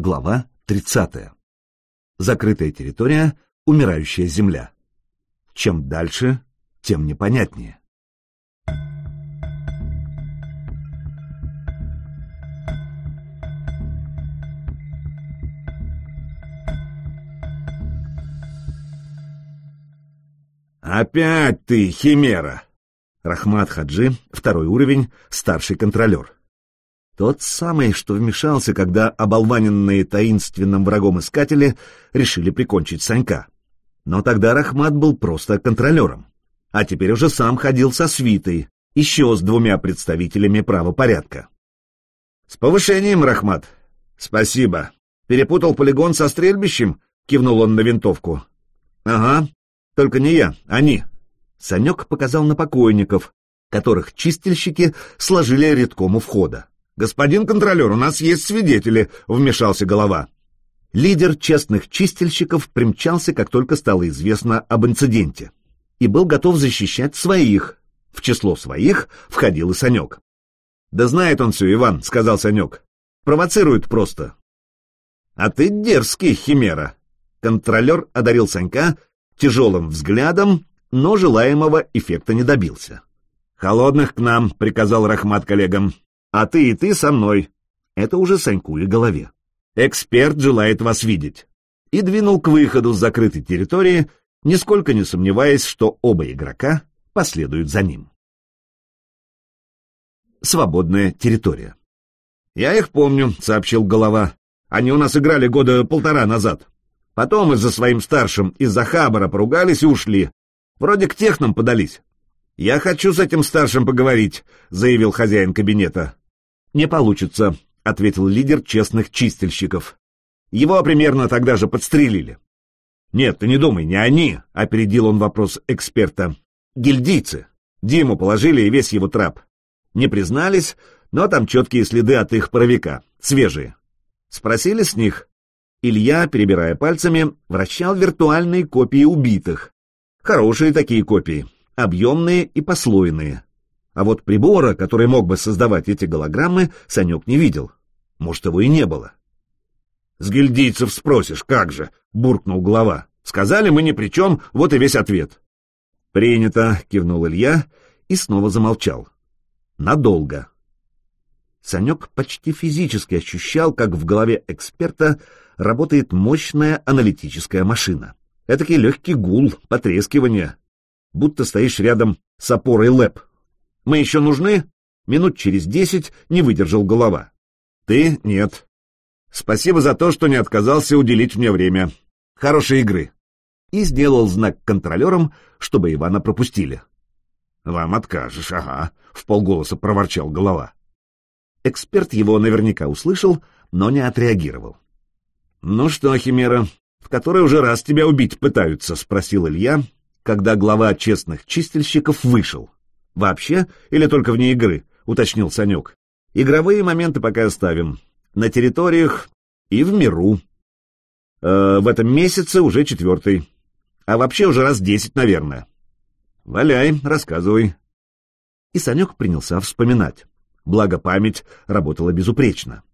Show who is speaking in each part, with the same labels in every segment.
Speaker 1: Глава 30. Закрытая территория, умирающая земля. Чем дальше, тем непонятнее.
Speaker 2: «Опять ты, Химера!»
Speaker 1: Рахмат Хаджи, второй уровень, старший контролер. Тот самый, что вмешался, когда оболваненные таинственным врагом искатели решили прикончить Санька. Но тогда Рахмат был просто контролером. А теперь уже сам ходил со свитой, еще с двумя представителями правопорядка.
Speaker 2: «С повышением, Рахмат!» «Спасибо. Перепутал полигон со стрельбищем?» — кивнул он на винтовку.
Speaker 1: «Ага. Только не я, они». Санек показал на покойников, которых чистильщики сложили редком у входа.
Speaker 2: «Господин контролер, у нас есть свидетели», — вмешался голова.
Speaker 1: Лидер честных чистильщиков примчался, как только стало известно об инциденте, и был готов защищать своих. В число своих входил и Санек.
Speaker 2: «Да знает он все, Иван», — сказал Санек. «Провоцирует просто».
Speaker 1: «А ты дерзкий, Химера!» Контролер одарил Санька тяжелым взглядом, но желаемого эффекта не добился.
Speaker 2: «Холодных к нам», — приказал Рахмат коллегам. «А ты и ты со мной».
Speaker 1: Это уже Саньку и голове.
Speaker 2: Эксперт желает вас видеть.
Speaker 1: И двинул к выходу с закрытой территории, нисколько не сомневаясь, что оба игрока последуют за ним. Свободная территория.
Speaker 2: «Я их помню», — сообщил голова. «Они у нас играли года полтора назад. Потом из-за своим старшим, из-за Хабара поругались и ушли. Вроде к технам подались. «Я хочу с этим старшим поговорить», — заявил хозяин кабинета.
Speaker 1: «Не получится», — ответил лидер честных чистильщиков.
Speaker 2: «Его примерно тогда же подстрелили».
Speaker 1: «Нет, ты не думай, не они», — опередил он вопрос эксперта. «Гильдийцы. Диму положили и весь его трап. Не признались, но там четкие следы от их паровика, свежие. Спросили с них?» Илья, перебирая пальцами, вращал виртуальные копии убитых. Хорошие такие копии, объемные и послойные. А вот прибора, который мог бы создавать эти голограммы, Санек не видел. Может, его и не было.
Speaker 2: — С гильдийцев спросишь, как же? — буркнул глава. — Сказали, мы ни при чем, вот и весь ответ.
Speaker 1: — Принято, — кивнул Илья и снова замолчал. Надолго. Санек почти физически ощущал, как в голове эксперта работает мощная аналитическая машина. Этакий легкий гул, потрескивание, будто стоишь рядом с опорой ЛЭП. «Мы еще нужны?» Минут через десять не выдержал голова.
Speaker 2: «Ты — нет. Спасибо за то, что не отказался уделить мне время. Хорошей игры».
Speaker 1: И сделал знак контролерам, чтобы Ивана пропустили.
Speaker 2: «Вам откажешь, ага», — в полголоса проворчал голова.
Speaker 1: Эксперт его наверняка услышал, но не отреагировал.
Speaker 2: «Ну что, Химера, в который уже раз тебя убить пытаются?» — спросил Илья, когда глава честных чистильщиков вышел.
Speaker 1: «Вообще или только вне игры?» — уточнил Санек. «Игровые моменты пока оставим. На территориях и в миру. Э, в этом месяце уже четвертый. А вообще уже раз десять, наверное. Валяй, рассказывай». И Санек принялся вспоминать. Благо память работала безупречно.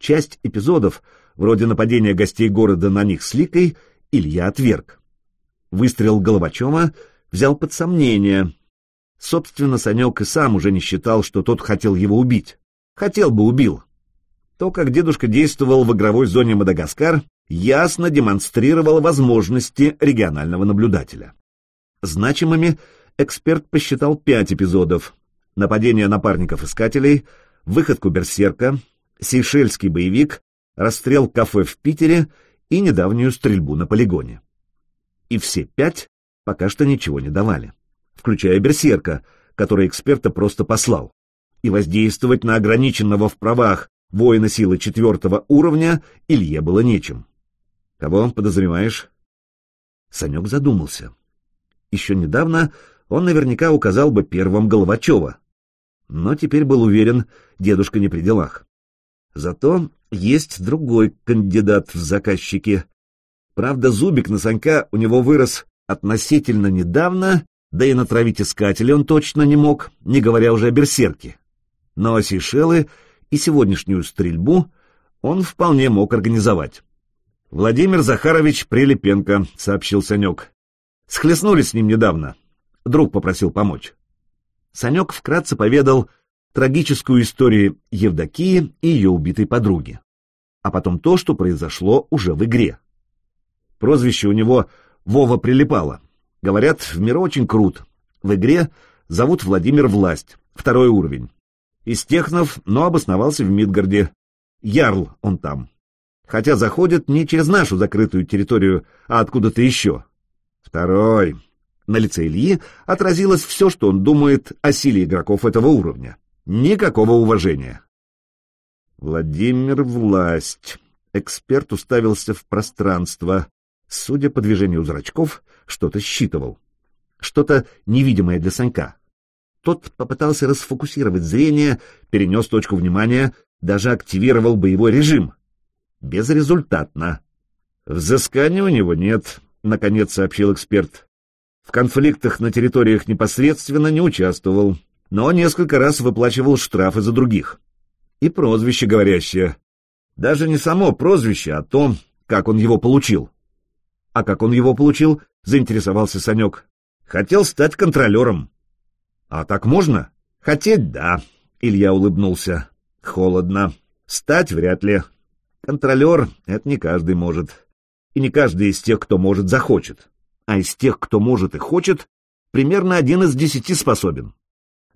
Speaker 1: Часть эпизодов вроде нападения гостей города на них с Ликой, Илья отверг. Выстрел Головачева взял под сомнение. Собственно, Санек и сам уже не считал, что тот хотел его убить. Хотел бы убил. То, как дедушка действовал в игровой зоне Мадагаскар, ясно демонстрировало возможности регионального наблюдателя. Значимыми эксперт посчитал пять эпизодов. Нападение напарников-искателей, выходку берсерка, сейшельский боевик, расстрел кафе в Питере и недавнюю стрельбу на полигоне. И все пять пока что ничего не давали, включая берсерка, который эксперта просто послал. И воздействовать на ограниченного в правах воина силы четвертого уровня Илье было нечем. Кого подозреваешь? Санек задумался. Еще недавно он наверняка указал бы первым Головачева, но теперь был уверен, дедушка не при делах. Зато есть другой кандидат в заказчики. Правда, зубик на Санька у него вырос относительно недавно, да и натравить искателя он точно не мог, не говоря уже о берсерке. Но Сейшелы и сегодняшнюю стрельбу он вполне мог организовать. «Владимир Захарович Прилепенко», — сообщил Санек. «Схлестнулись с ним недавно. Друг попросил помочь». Санек вкратце поведал трагическую историю Евдокии и ее убитой подруги. А потом то, что произошло уже в игре. Прозвище у него Вова прилипало. Говорят, в мире очень крут. В игре зовут Владимир Власть, второй уровень. Из технов, но обосновался в Мидгарде. Ярл он там хотя заходит не через нашу закрытую территорию, а откуда-то еще. Второй. На лице Ильи отразилось все, что он думает о силе игроков этого уровня. Никакого уважения. Владимир Власть. Эксперт уставился в пространство. Судя по движению зрачков, что-то считывал. Что-то невидимое для Санька. Тот попытался расфокусировать зрение, перенес точку внимания, даже активировал боевой режим. Безрезультатно. Взыскания у него нет, наконец сообщил эксперт. В конфликтах на территориях непосредственно не участвовал, но несколько раз выплачивал штрафы за других. И прозвище говорящее. Даже не само прозвище, а то, как он его получил. А как он его получил, заинтересовался Санек. Хотел стать контролером. А так можно? Хотеть — да, Илья улыбнулся. Холодно. Стать вряд ли. Контролер — это не каждый может. И не каждый из тех, кто может, захочет. А из тех, кто может и хочет, примерно один из десяти способен.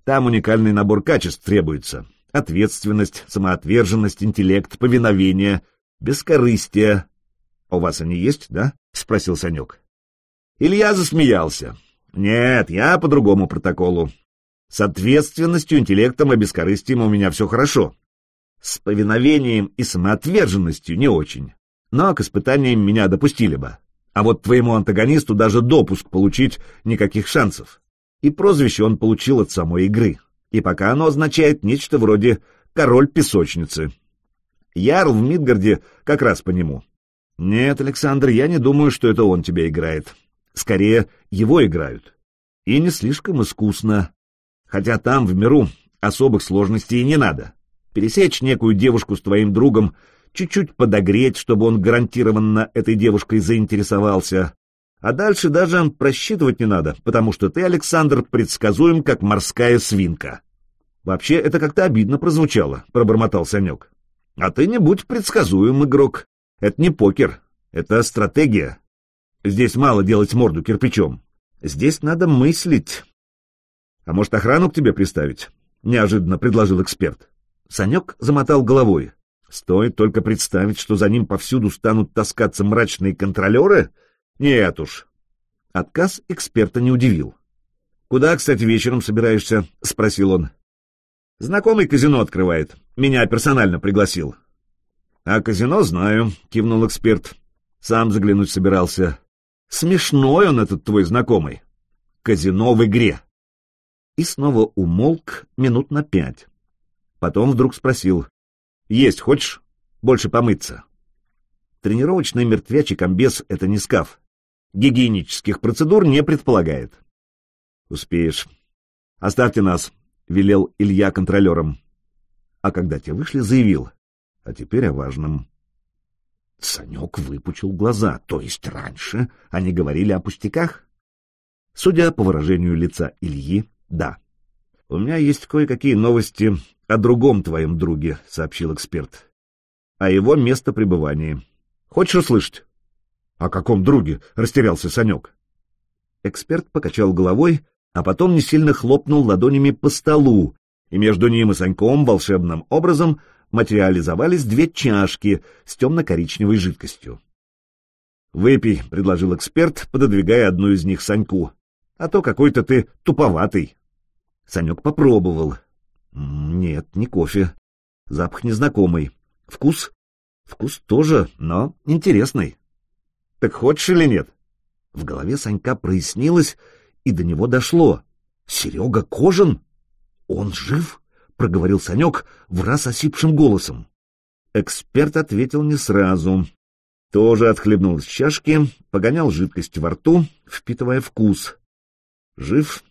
Speaker 1: Там уникальный набор качеств требуется. Ответственность, самоотверженность, интеллект, повиновение, бескорыстие. «У вас они есть, да?» — спросил Санек. Илья засмеялся. «Нет, я по другому протоколу. С ответственностью, интеллектом и бескорыстием у меня все хорошо. С повиновением и самоотверженностью не очень. Но к испытаниям меня допустили бы. А вот твоему антагонисту даже допуск получить никаких шансов. И прозвище он получил от самой игры. И пока оно означает нечто вроде «король песочницы». Ярл в Мидгарде как раз по нему. Нет, Александр, я не думаю, что это он тебя играет. Скорее, его играют. И не слишком искусно. Хотя там, в миру, особых сложностей не надо пересечь некую девушку с твоим другом, чуть-чуть подогреть, чтобы он гарантированно этой девушкой заинтересовался. А дальше даже просчитывать не надо, потому что ты, Александр, предсказуем, как морская свинка. Вообще, это как-то обидно прозвучало, — пробормотал Санек. А ты не будь предсказуем, игрок. Это не покер, это стратегия. Здесь мало делать морду кирпичом. Здесь надо мыслить. А может, охрану к тебе приставить? — неожиданно предложил эксперт. Санек замотал головой. Стоит только представить, что за ним повсюду станут таскаться мрачные контролеры? Нет уж. Отказ эксперта не удивил. «Куда, кстати, вечером собираешься?» — спросил он. «Знакомый казино открывает. Меня персонально пригласил». «А казино знаю», — кивнул эксперт. «Сам заглянуть собирался. Смешной он этот твой знакомый. Казино в игре». И снова умолк минут на пять. Потом вдруг спросил. «Есть хочешь? Больше помыться». Тренировочный мертвячий комбез — это не скаф. Гигиенических процедур не предполагает. «Успеешь. Оставьте нас», — велел Илья контролером. А когда те вышли, заявил. «А теперь о важном». Санек выпучил глаза, то есть раньше они говорили о пустяках? Судя по выражению лица Ильи, да. «У меня есть кое-какие новости о другом твоем друге», — сообщил эксперт. «О его место пребывания. Хочешь услышать?» «О каком друге?» — растерялся Санек. Эксперт покачал головой, а потом не сильно хлопнул ладонями по столу, и между ним и Саньком волшебным образом материализовались две чашки с темно-коричневой жидкостью. «Выпей», — предложил эксперт, пододвигая одну из них Саньку. «А то какой-то ты туповатый». Санек попробовал. Нет, не кофе. Запах незнакомый. Вкус? Вкус тоже, но интересный. Так хочешь или нет? В голове Санька прояснилось, и до него дошло. Серега Кожин? Он жив? Проговорил Санек в раз осипшим голосом. Эксперт ответил не сразу. Тоже отхлебнул из чашки, погонял жидкость во рту, впитывая вкус. Жив?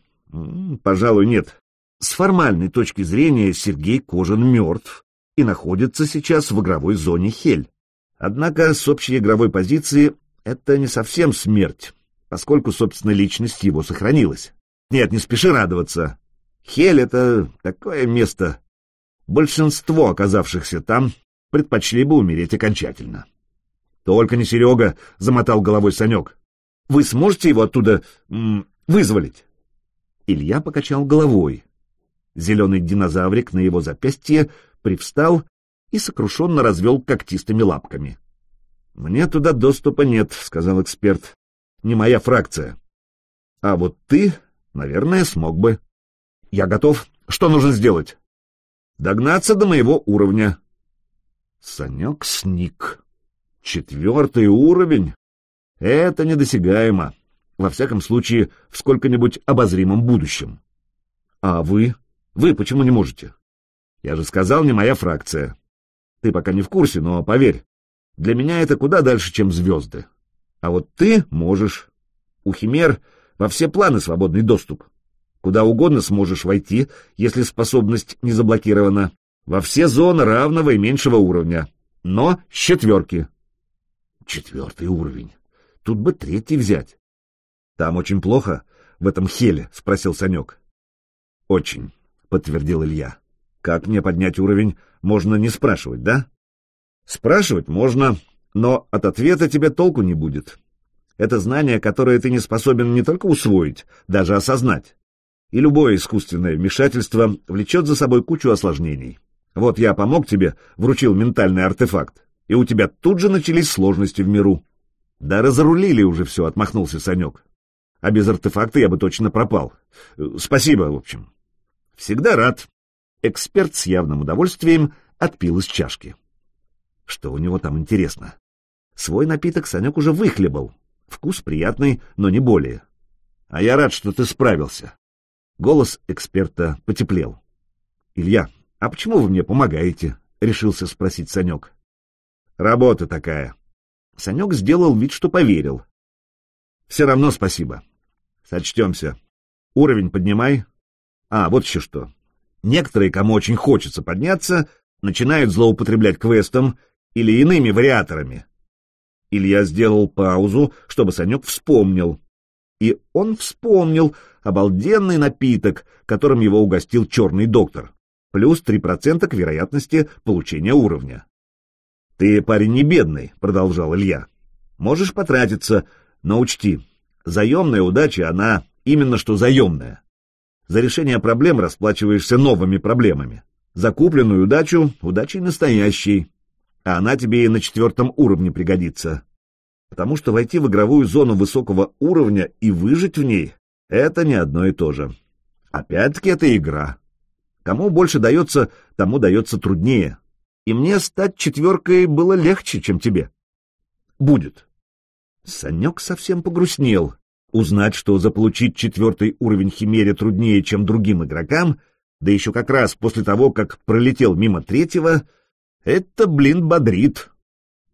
Speaker 1: Пожалуй, нет. С формальной точки зрения Сергей Кожин мертв. и находится сейчас в игровой зоне Хель. Однако с общей игровой позиции это не совсем смерть, поскольку, собственно, личность его сохранилась. Нет, не спеши радоваться. Хель — это такое место. Большинство оказавшихся там предпочли бы умереть окончательно. «Только не Серега», — замотал головой Санек. «Вы сможете его оттуда вызволить?» Илья покачал головой. Зеленый динозаврик на его запястье привстал и сокрушенно развел когтистыми лапками. «Мне туда доступа нет», — сказал эксперт. «Не моя фракция. А вот ты, наверное, смог бы. Я готов. Что нужно сделать?» «Догнаться до моего уровня». Санек сник. Четвертый уровень? Это недосягаемо. Во всяком случае, в сколько-нибудь обозримом будущем. А вы? Вы почему не можете? Я же сказал, не моя фракция. Ты пока не в курсе, но поверь, для меня это куда дальше, чем звезды. А вот ты можешь. У химер во все планы свободный доступ. Куда угодно сможешь войти, если способность не заблокирована. Во все зоны равного и меньшего уровня. Но с четверки. Четвертый уровень. Тут бы третий взять. Там очень плохо, в этом хеле, — спросил Санек. Очень, — подтвердил Илья. Как мне поднять уровень, можно не спрашивать, да? Спрашивать можно, но от ответа тебе толку не будет. Это знание, которое ты не способен не только усвоить, даже осознать. И любое искусственное вмешательство влечет за собой кучу осложнений. Вот я помог тебе, вручил ментальный артефакт и у тебя тут же начались сложности в миру. Да разрулили уже все, отмахнулся Санек. А без артефакта я бы точно пропал. Спасибо, в общем. Всегда рад. Эксперт с явным удовольствием отпил из чашки. Что у него там интересно? Свой напиток Санек уже выхлебал. Вкус приятный, но не более. А я рад, что ты справился. Голос эксперта потеплел. Илья, а почему вы мне помогаете? Решился спросить Санек. Работа такая. Санек сделал вид, что поверил. Все равно спасибо. Сочтемся. Уровень поднимай. А, вот еще что. Некоторые, кому очень хочется подняться, начинают злоупотреблять квестом или иными вариаторами. Илья сделал паузу, чтобы Санек вспомнил. И он вспомнил обалденный напиток, которым его угостил черный доктор, плюс 3% к вероятности получения уровня. «Ты парень не бедный», — продолжал Илья. «Можешь потратиться, но учти, заемная удача, она именно что заемная. За решение проблем расплачиваешься новыми проблемами. За купленную удачу — удачей настоящей, а она тебе и на четвертом уровне пригодится. Потому что войти в игровую зону высокого уровня и выжить в ней — это не одно и то же. Опять-таки это игра. Кому больше дается, тому дается труднее и мне стать четверкой было легче, чем тебе. Будет. Санек совсем погрустнел. Узнать, что заполучить четвертый уровень Химере труднее, чем другим игрокам, да еще как раз после того, как пролетел мимо третьего, это, блин, бодрит.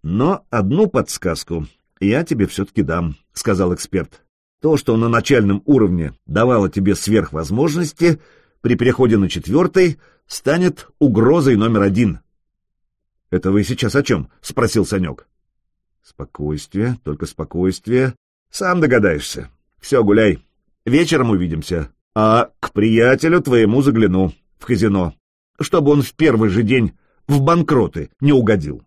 Speaker 1: Но одну подсказку я тебе все-таки дам, — сказал эксперт. То, что на начальном уровне давало тебе сверхвозможности, при переходе на четвертый станет угрозой номер один — «Это вы сейчас о чем?» — спросил Санек. «Спокойствие, только спокойствие. Сам догадаешься. Все, гуляй. Вечером увидимся. А к приятелю твоему загляну в казино, чтобы он в первый же день в банкроты не угодил».